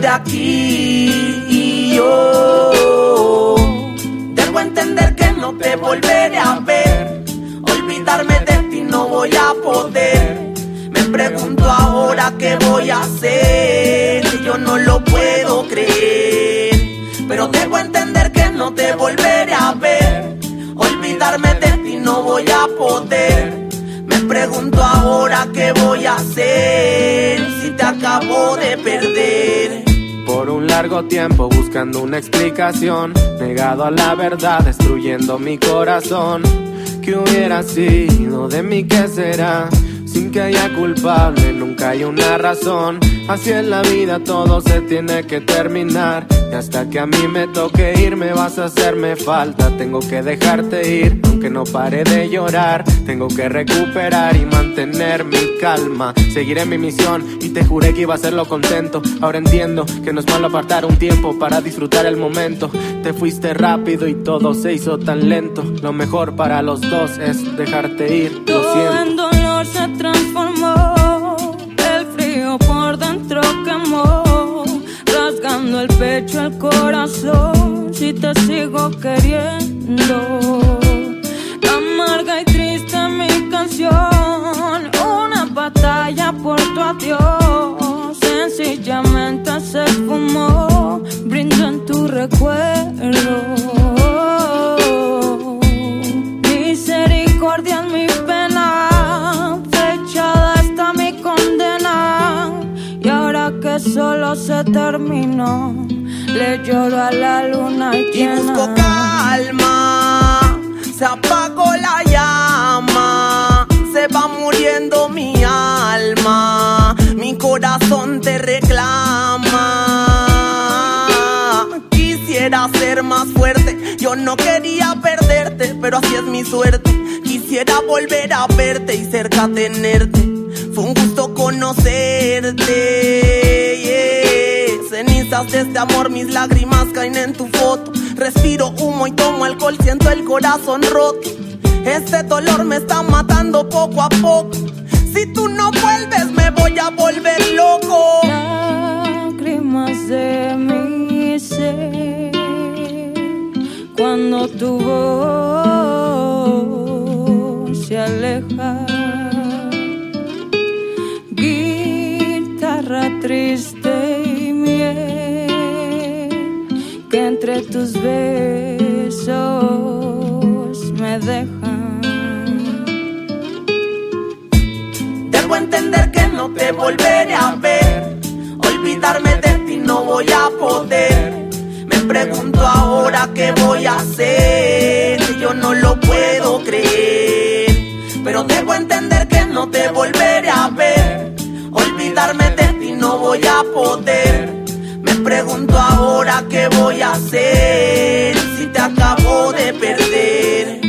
aquí y yo debo entender que no te volveré a ver. Olvidarme de ti no voy a poder. Me pregunto ahora qué voy a hacer. Yo no lo puedo creer. Pero debo entender que no te volveré a ver. Olvidarme de ti no voy a poder. Pregunto ahora qué voy a hacer si te acabo de perder. Por un largo tiempo buscando una explicación, negado a la verdad, destruyendo mi corazón. ¿Qué hubiera sido de mí? ¿Qué será? Sin que haya culpable, nunca hay una razón. Así en la vida todo se tiene que terminar. Y hasta que a mí me toque ir, me vas a hacerme falta. Tengo que dejarte ir, aunque no pare de llorar. Tengo que recuperar y mantener mi calma. Seguiré mi misión y te juré que iba a hacerlo contento. Ahora entiendo que no es malo apartar un tiempo para disfrutar el momento. Te fuiste rápido y todo se hizo tan lento. Lo mejor para los dos es dejarte ir. Lo siento. Transformó. El frío por dentro quemó. Rasgando el pecho, el corazón. Si te sigo queriendo. Amarga y triste mi canción. Una batalla por tu adiós. Sencillamente se esfumó. Brindo en tu recuerdo. Terminó, le lloro a la luna Y llena. busco calma, se apagó la llama, se va muriendo mi alma, mi corazón te reclama. Quisiera ser más fuerte, yo no quería perderte, pero así es mi suerte. Quisiera volver a verte y cerca tenerte. Fue un gusto conocerte. Cenizas de este amor, mis lágrimas caen en tu foto. Respiro humo y tomo alcohol, siento el corazón roto. Este dolor me está matando poco a poco. Si tú no vuelves, me voy a volver loco. lágrimas de mi ser cuando tu voz se aleja. Guitarra triste entre tus besos me dejan. Debo entender que no te volveré a ver. Olvidarme de ti no voy a poder. Me pregunto ahora qué voy a hacer. Yo no lo puedo creer. Pero debo entender que no te volveré a ver. Olvidarme de ti no voy a poder pregunto ahora qué voy a hacer si te acabo de perder.